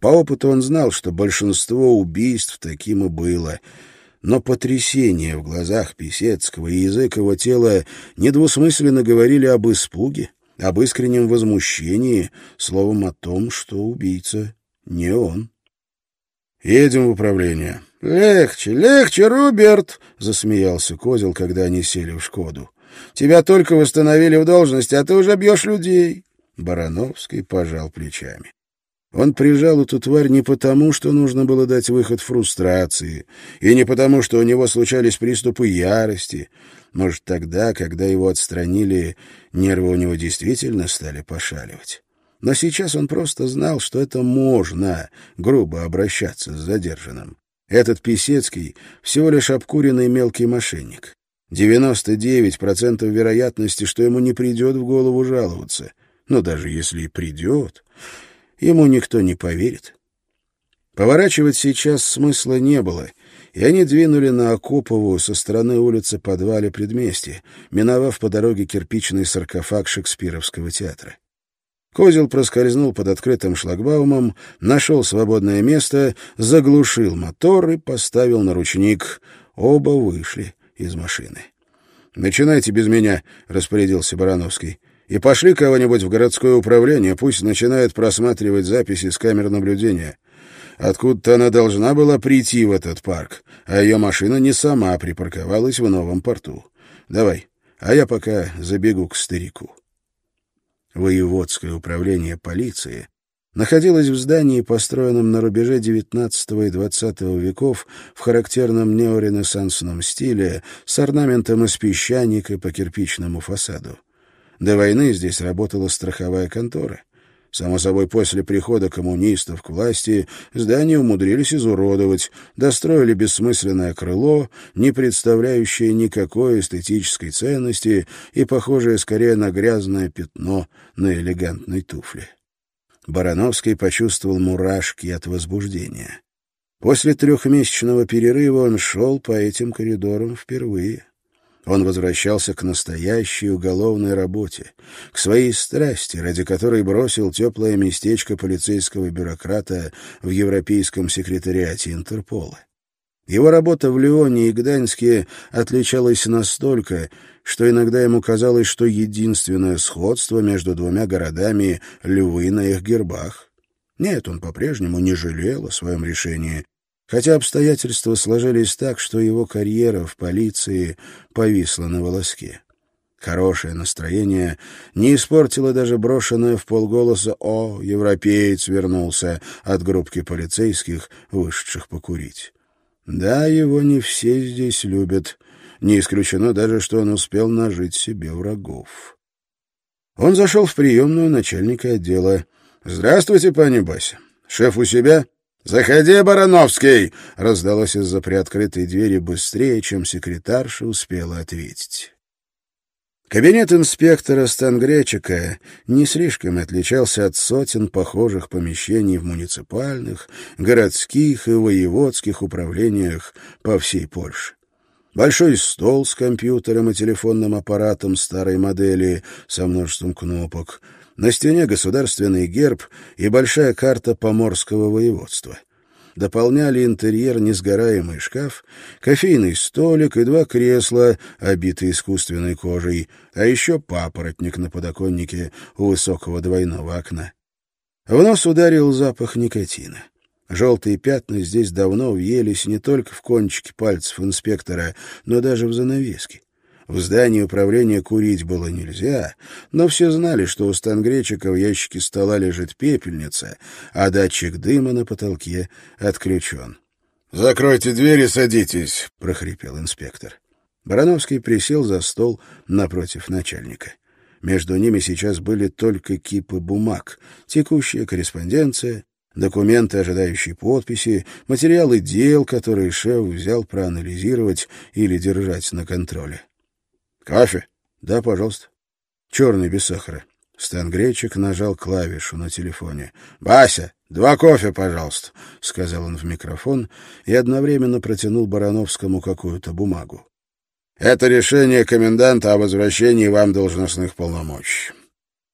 По опыту он знал, что большинство убийств таким и было — но потрясение в глазах Писецкого и язык его тела недвусмысленно говорили об испуге, об искреннем возмущении, словом о том, что убийца не он. «Едем в управление». «Легче, легче, Роберт!» — засмеялся Козел, когда они сели в «Шкоду». «Тебя только восстановили в должности, а ты уже бьешь людей». Барановский пожал плечами. Он прижал эту тварь не потому, что нужно было дать выход фрустрации, и не потому, что у него случались приступы ярости. Может, тогда, когда его отстранили, нервы у него действительно стали пошаливать. Но сейчас он просто знал, что это можно грубо обращаться с задержанным. Этот Писецкий всего лишь обкуренный мелкий мошенник. 99% вероятности, что ему не придет в голову жаловаться. Но даже если и придет, ему никто не поверит. Поворачивать сейчас смысла не было, и они двинули на Окопову со стороны улицы подвале предместья, миновав по дороге кирпичный саркофаг Шекспировского театра. Козел проскользнул под открытым шлагбаумом, нашел свободное место, заглушил мотор и поставил на ручник. Оба вышли из машины. «Начинайте без меня», — распорядился Барановский. «И пошли кого-нибудь в городское управление, пусть начинает просматривать записи с камер наблюдения. Откуда-то она должна была прийти в этот парк, а ее машина не сама припарковалась в новом порту. Давай, а я пока забегу к старику». Воеводское управление полиции находилось в здании, построенном на рубеже XIX и XX веков в характерном неоренессансном стиле с орнаментом из песчаника по кирпичному фасаду. До войны здесь работала страховая контора. Само собой, после прихода коммунистов к власти здание умудрились изуродовать, достроили бессмысленное крыло, не представляющее никакой эстетической ценности и похожее скорее на грязное пятно на элегантной туфле. Барановский почувствовал мурашки от возбуждения. После трехмесячного перерыва он шел по этим коридорам впервые. Он возвращался к настоящей уголовной работе, к своей страсти, ради которой бросил теплое местечко полицейского бюрократа в Европейском секретариате Интерпола. Его работа в Лионе и Гданьске отличалась настолько, что иногда ему казалось, что единственное сходство между двумя городами — львы на их гербах. Нет, он по-прежнему не жалел о своем решении, хотя обстоятельства сложились так, что его карьера в полиции повисла на волоске. Хорошее настроение не испортило даже брошенное в полголоса «О, европеец вернулся» от группки полицейских, вышедших покурить. Да, его не все здесь любят. Не исключено даже, что он успел нажить себе врагов. Он зашел в приемную начальника отдела. «Здравствуйте, пани Бася. Шеф у себя?» «Заходи, Барановский!» — раздалось из-за приоткрытой двери быстрее, чем секретарша успела ответить. Кабинет инспектора Стангречика не слишком отличался от сотен похожих помещений в муниципальных, городских и воеводских управлениях по всей Польше. Большой стол с компьютером и телефонным аппаратом старой модели со множеством кнопок, на стене государственный герб и большая карта поморского воеводства дополняли интерьер несгораемый шкаф, кофейный столик и два кресла, обитые искусственной кожей, а еще папоротник на подоконнике у высокого двойного окна. В нос ударил запах никотина. Желтые пятна здесь давно въелись не только в кончики пальцев инспектора, но даже в занавески. В здании управления курить было нельзя, но все знали, что у Стангречика в ящике стола лежит пепельница, а датчик дыма на потолке отключен. — Закройте дверь и садитесь, — прохрипел инспектор. Барановский присел за стол напротив начальника. Между ними сейчас были только кипы бумаг, текущая корреспонденция, документы, ожидающие подписи, материалы дел, которые шеф взял проанализировать или держать на контроле. «Кафе?» «Да, пожалуйста». «Черный, без сахара». Стэн Гречик нажал клавишу на телефоне. «Бася, два кофе, пожалуйста», — сказал он в микрофон и одновременно протянул Барановскому какую-то бумагу. «Это решение коменданта о возвращении вам должностных полномочий.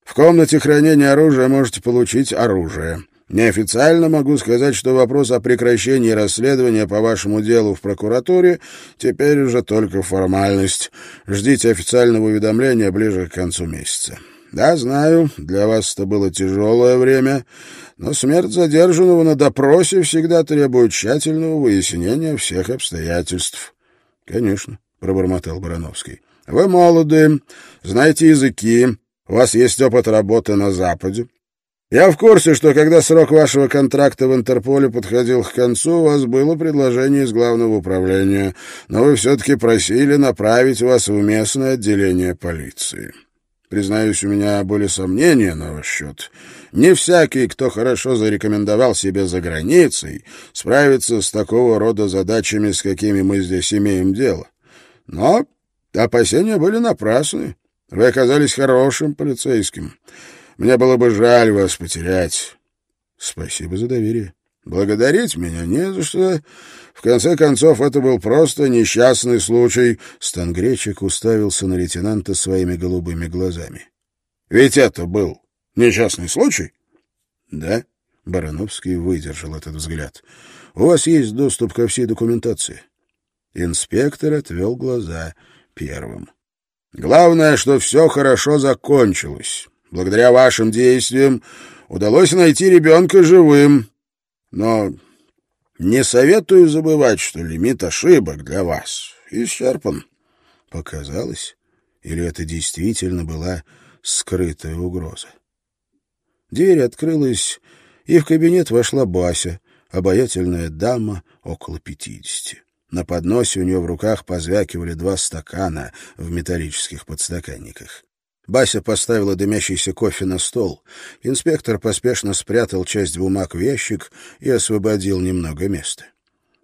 В комнате хранения оружия можете получить оружие. Неофициально могу сказать, что вопрос о прекращении расследования по вашему делу в прокуратуре теперь уже только формальность. Ждите официального уведомления ближе к концу месяца. Да, знаю, для вас это было тяжелое время, но смерть задержанного на допросе всегда требует тщательного выяснения всех обстоятельств. — Конечно, — пробормотал Барановский. — Вы молоды, знаете языки, у вас есть опыт работы на Западе. Я в курсе, что когда срок вашего контракта в Интерполе подходил к концу, у вас было предложение из главного управления, но вы все-таки просили направить вас в местное отделение полиции. Признаюсь, у меня были сомнения на ваш счет. Не всякий, кто хорошо зарекомендовал себя за границей, справится с такого рода задачами, с какими мы здесь имеем дело. Но опасения были напрасны. Вы оказались хорошим полицейским. Мне было бы жаль вас потерять. Спасибо за доверие. Благодарить меня не за что. В конце концов, это был просто несчастный случай. Стангречик уставился на лейтенанта своими голубыми глазами. Ведь это был несчастный случай? Да. Барановский выдержал этот взгляд. У вас есть доступ ко всей документации. Инспектор отвел глаза первым. Главное, что все хорошо закончилось. Благодаря вашим действиям удалось найти ребенка живым. Но не советую забывать, что лимит ошибок для вас исчерпан. Показалось? Или это действительно была скрытая угроза? Дверь открылась, и в кабинет вошла Бася, обаятельная дама около пятидесяти. На подносе у нее в руках позвякивали два стакана в металлических подстаканниках. Бася поставила дымящийся кофе на стол. Инспектор поспешно спрятал часть бумаг в ящик и освободил немного места.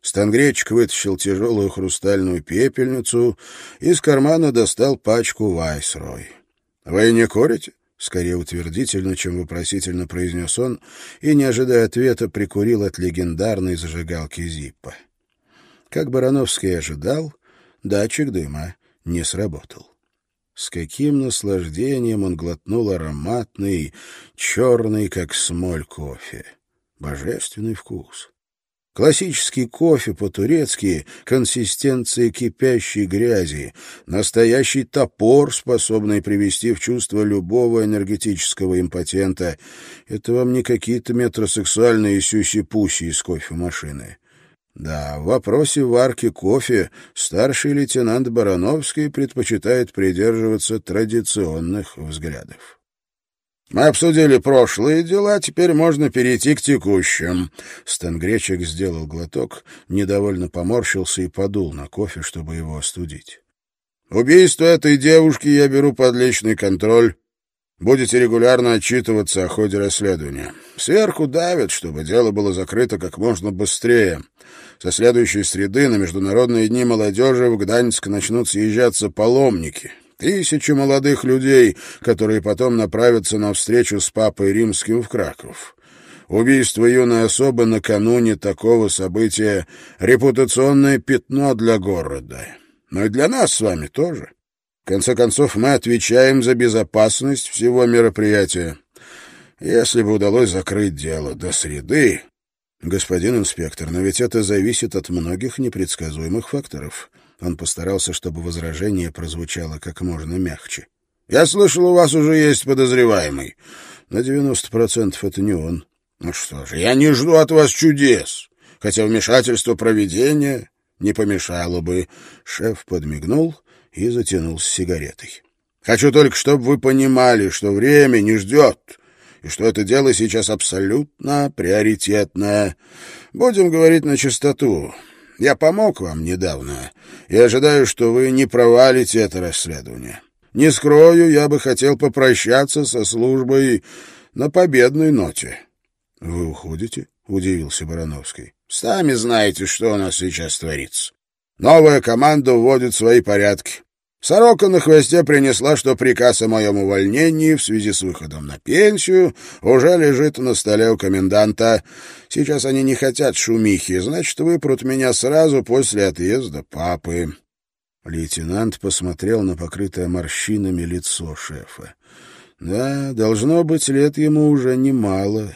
Стангречик вытащил тяжелую хрустальную пепельницу и из кармана достал пачку «Вайсрой». «Вы не курите?» — скорее утвердительно, чем вопросительно произнес он, и, не ожидая ответа, прикурил от легендарной зажигалки Зиппа. Как Барановский ожидал, датчик дыма не сработал. С каким наслаждением он глотнул ароматный, черный, как смоль, кофе. Божественный вкус. Классический кофе по-турецки, консистенции кипящей грязи, настоящий топор, способный привести в чувство любого энергетического импотента. Это вам не какие-то метросексуальные сюси-пуси из кофемашины. Да, в вопросе варки кофе старший лейтенант Барановский предпочитает придерживаться традиционных взглядов. Мы обсудили прошлые дела, теперь можно перейти к текущим. Стангречек сделал глоток, недовольно поморщился и подул на кофе, чтобы его остудить. Убийство этой девушки я беру под личный контроль. Будете регулярно отчитываться о ходе расследования. Сверху давят, чтобы дело было закрыто как можно быстрее. Со следующей среды на Международные дни молодежи в Гданьск начнут съезжаться паломники. Тысячи молодых людей, которые потом направятся на встречу с папой римским в Краков. Убийство юной особы накануне такого события — репутационное пятно для города. Но и для нас с вами тоже. В конце концов, мы отвечаем за безопасность всего мероприятия. Если бы удалось закрыть дело до среды... Господин инспектор, но ведь это зависит от многих непредсказуемых факторов. Он постарался, чтобы возражение прозвучало как можно мягче. «Я слышал, у вас уже есть подозреваемый. На девяносто процентов это не он. Ну что же, я не жду от вас чудес, хотя вмешательство проведения не помешало бы». Шеф подмигнул и затянулся сигаретой. «Хочу только, чтобы вы понимали, что время не ждет, и что это дело сейчас абсолютно приоритетное. Будем говорить на чистоту. Я помог вам недавно и ожидаю, что вы не провалите это расследование. Не скрою, я бы хотел попрощаться со службой на победной ноте». «Вы уходите?» — удивился Барановский. «Сами знаете, что у нас сейчас творится. Новая команда вводит свои порядки. Сорока на хвосте принесла, что приказ о моем увольнении в связи с выходом на пенсию уже лежит на столе у коменданта. Сейчас они не хотят шумихи, значит, выпрут меня сразу после отъезда папы. Лейтенант посмотрел на покрытое морщинами лицо шефа. Да, должно быть, лет ему уже немало.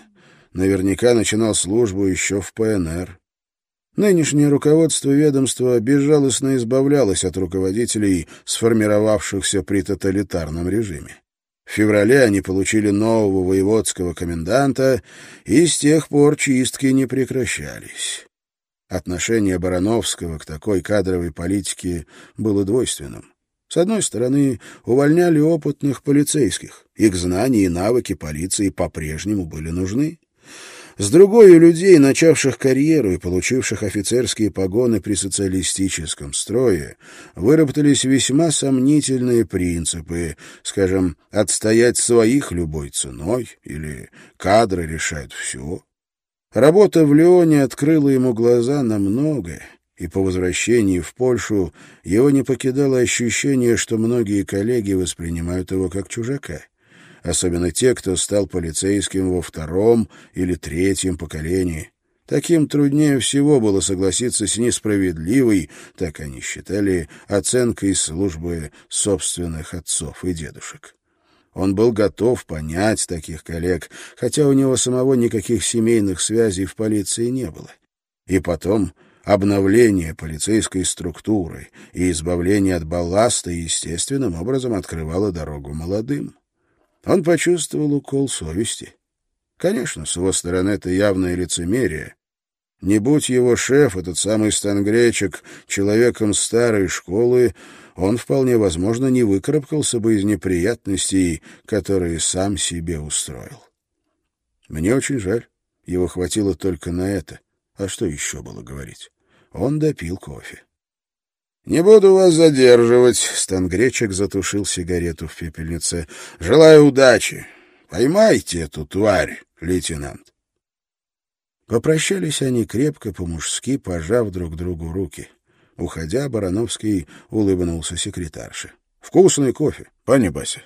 Наверняка начинал службу еще в ПНР. Нынешнее руководство ведомства безжалостно избавлялось от руководителей, сформировавшихся при тоталитарном режиме. В феврале они получили нового воеводского коменданта, и с тех пор чистки не прекращались. Отношение Барановского к такой кадровой политике было двойственным. С одной стороны, увольняли опытных полицейских. Их знания и навыки полиции по-прежнему были нужны. С другой у людей, начавших карьеру и получивших офицерские погоны при социалистическом строе, выработались весьма сомнительные принципы, скажем, отстоять своих любой ценой или кадры решают все. Работа в Леоне открыла ему глаза на многое, и по возвращении в Польшу его не покидало ощущение, что многие коллеги воспринимают его как чужака особенно те, кто стал полицейским во втором или третьем поколении. Таким труднее всего было согласиться с несправедливой, так они считали, оценкой службы собственных отцов и дедушек. Он был готов понять таких коллег, хотя у него самого никаких семейных связей в полиции не было. И потом обновление полицейской структуры и избавление от балласта естественным образом открывало дорогу молодым. Он почувствовал укол совести. Конечно, с его стороны это явное лицемерие. Не будь его шеф, этот самый Стангречек, человеком старой школы, он вполне возможно не выкарабкался бы из неприятностей, которые сам себе устроил. Мне очень жаль. Его хватило только на это. А что еще было говорить? Он допил кофе. «Не буду вас задерживать», — Стангречек затушил сигарету в пепельнице. «Желаю удачи. Поймайте эту тварь, лейтенант». Попрощались они крепко, по-мужски, пожав друг другу руки. Уходя, Барановский улыбнулся секретарше. «Вкусный кофе, пани Бася».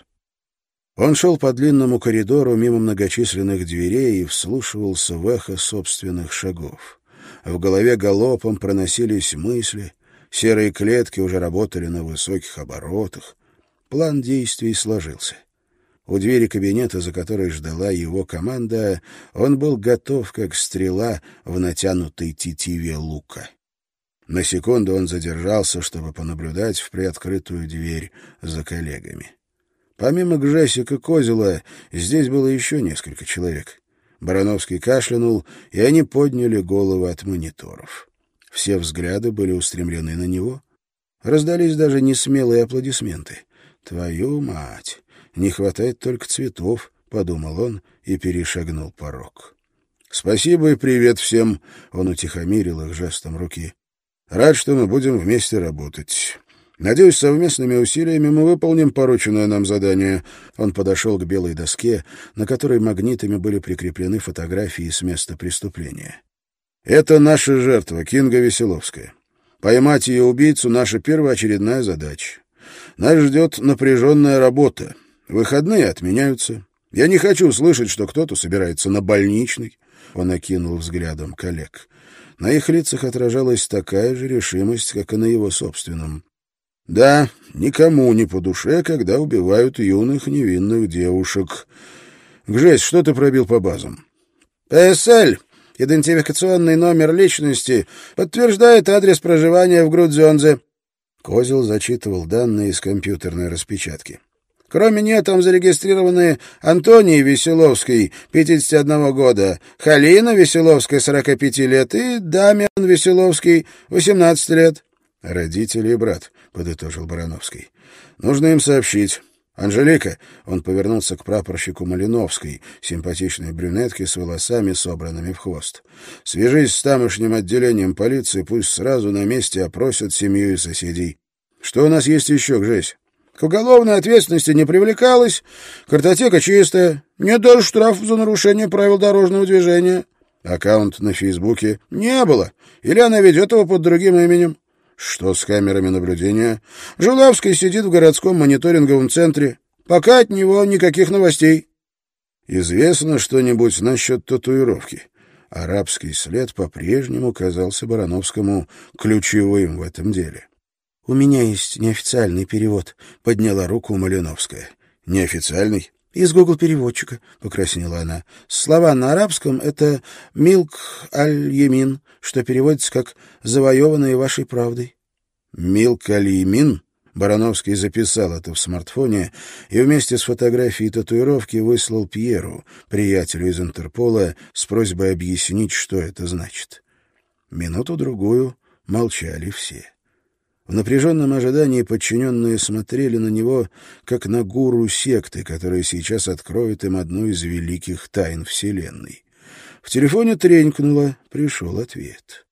Он шел по длинному коридору мимо многочисленных дверей и вслушивался в эхо собственных шагов. В голове галопом проносились мысли — Серые клетки уже работали на высоких оборотах. План действий сложился. У двери кабинета, за которой ждала его команда, он был готов, как стрела в натянутой тетиве лука. На секунду он задержался, чтобы понаблюдать в приоткрытую дверь за коллегами. Помимо Гжесика Козела, здесь было еще несколько человек. Барановский кашлянул, и они подняли головы от мониторов. Все взгляды были устремлены на него. Раздались даже несмелые аплодисменты. «Твою мать! Не хватает только цветов», — подумал он и перешагнул порог. «Спасибо и привет всем!» — он утихомирил их жестом руки. «Рад, что мы будем вместе работать. Надеюсь, совместными усилиями мы выполним порученное нам задание». Он подошел к белой доске, на которой магнитами были прикреплены фотографии с места преступления. Это наша жертва, Кинга Веселовская. Поймать ее убийцу — наша первоочередная задача. Нас ждет напряженная работа. Выходные отменяются. Я не хочу слышать, что кто-то собирается на больничный. Он окинул взглядом коллег. На их лицах отражалась такая же решимость, как и на его собственном. Да, никому не по душе, когда убивают юных невинных девушек. Гжесь, что ты пробил по базам? «ПСЛ!» Идентификационный номер личности подтверждает адрес проживания в Грудзензе. Козел зачитывал данные из компьютерной распечатки. Кроме нее там зарегистрированы Антоний Веселовский, 51 года, Халина Веселовская, 45 лет, и Дамиан Веселовский, 18 лет. «Родители и брат», — подытожил Барановский. «Нужно им сообщить. «Анжелика!» — он повернулся к прапорщику Малиновской, симпатичной брюнетке с волосами, собранными в хвост. «Свяжись с тамошним отделением полиции, пусть сразу на месте опросят семью и соседей. Что у нас есть еще, Гжесь?» К уголовной ответственности не привлекалась, картотека чистая, нет даже штрафов за нарушение правил дорожного движения. Аккаунт на Фейсбуке не было, или она ведет его под другим именем. Что с камерами наблюдения? Жулавский сидит в городском мониторинговом центре. Пока от него никаких новостей. Известно что-нибудь насчет татуировки? Арабский след по-прежнему казался Барановскому ключевым в этом деле. — У меня есть неофициальный перевод, — подняла руку Малиновская. — Неофициальный? «Из Гугл-переводчика», — покраснела она. «Слова на арабском — это «милк аль-емин», что переводится как «завоеванные вашей правдой». «Милк аль-емин»? Барановский записал это в смартфоне и вместе с фотографией татуировки выслал Пьеру, приятелю из Интерпола, с просьбой объяснить, что это значит. Минуту-другую молчали все. В напряженном ожидании подчиненные смотрели на него, как на гуру секты, которая сейчас откроет им одну из великих тайн Вселенной. В телефоне тренькнуло, пришел ответ.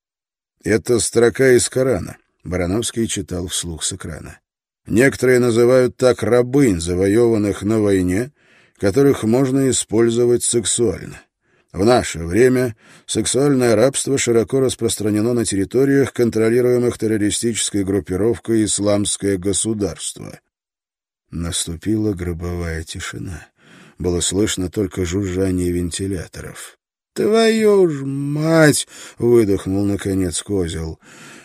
«Это строка из Корана», — Барановский читал вслух с экрана. «Некоторые называют так рабынь, завоеванных на войне, которых можно использовать сексуально. В наше время сексуальное рабство широко распространено на территориях, контролируемых террористической группировкой «Исламское государство». Наступила гробовая тишина. Было слышно только жужжание вентиляторов. «Твою ж мать!» — выдохнул, наконец, Козел.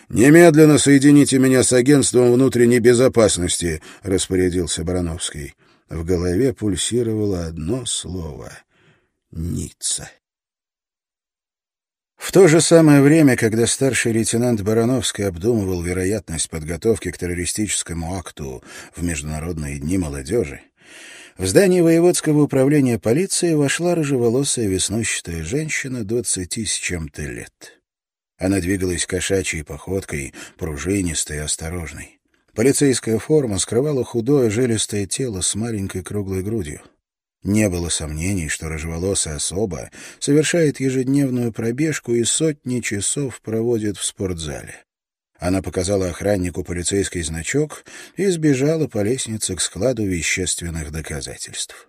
«Немедленно соедините меня с агентством внутренней безопасности», — распорядился Барановский. В голове пульсировало одно слово — «Ницца». В то же самое время, когда старший лейтенант Барановский обдумывал вероятность подготовки к террористическому акту в Международные дни молодежи, в здание воеводского управления полиции вошла рыжеволосая веснущатая женщина двадцати с чем-то лет. Она двигалась кошачьей походкой, пружинистой и осторожной. Полицейская форма скрывала худое жилистое тело с маленькой круглой грудью. Не было сомнений, что рыжеволосая особа совершает ежедневную пробежку и сотни часов проводит в спортзале. Она показала охраннику полицейский значок и сбежала по лестнице к складу вещественных доказательств.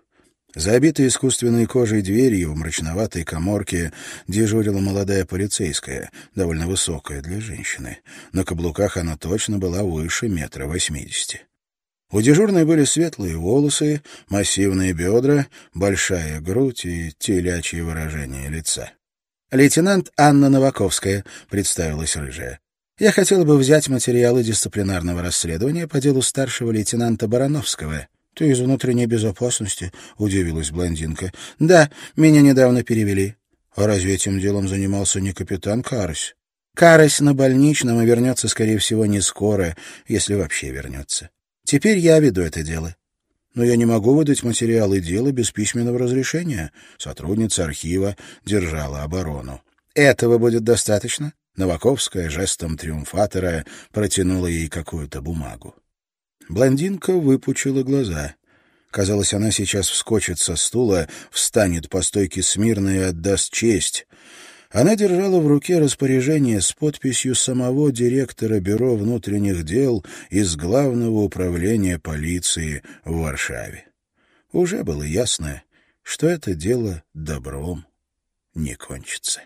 За искусственной кожей дверью в мрачноватой коморке дежурила молодая полицейская, довольно высокая для женщины. На каблуках она точно была выше метра восьмидесяти. У дежурной были светлые волосы, массивные бедра, большая грудь и телячье выражение лица. «Лейтенант Анна Новаковская», — представилась рыжая. «Я хотела бы взять материалы дисциплинарного расследования по делу старшего лейтенанта Барановского». «Ты из внутренней безопасности?» — удивилась блондинка. «Да, меня недавно перевели». «А разве этим делом занимался не капитан Карась?» «Карась на больничном и вернется, скорее всего, не скоро, если вообще вернется. Теперь я веду это дело. Но я не могу выдать материалы дела без письменного разрешения. Сотрудница архива держала оборону. Этого будет достаточно? Новаковская жестом триумфатора протянула ей какую-то бумагу. Блондинка выпучила глаза. Казалось, она сейчас вскочит со стула, встанет по стойке смирно и отдаст честь. Она держала в руке распоряжение с подписью самого директора Бюро внутренних дел из Главного управления полиции в Варшаве. Уже было ясно, что это дело добром не кончится.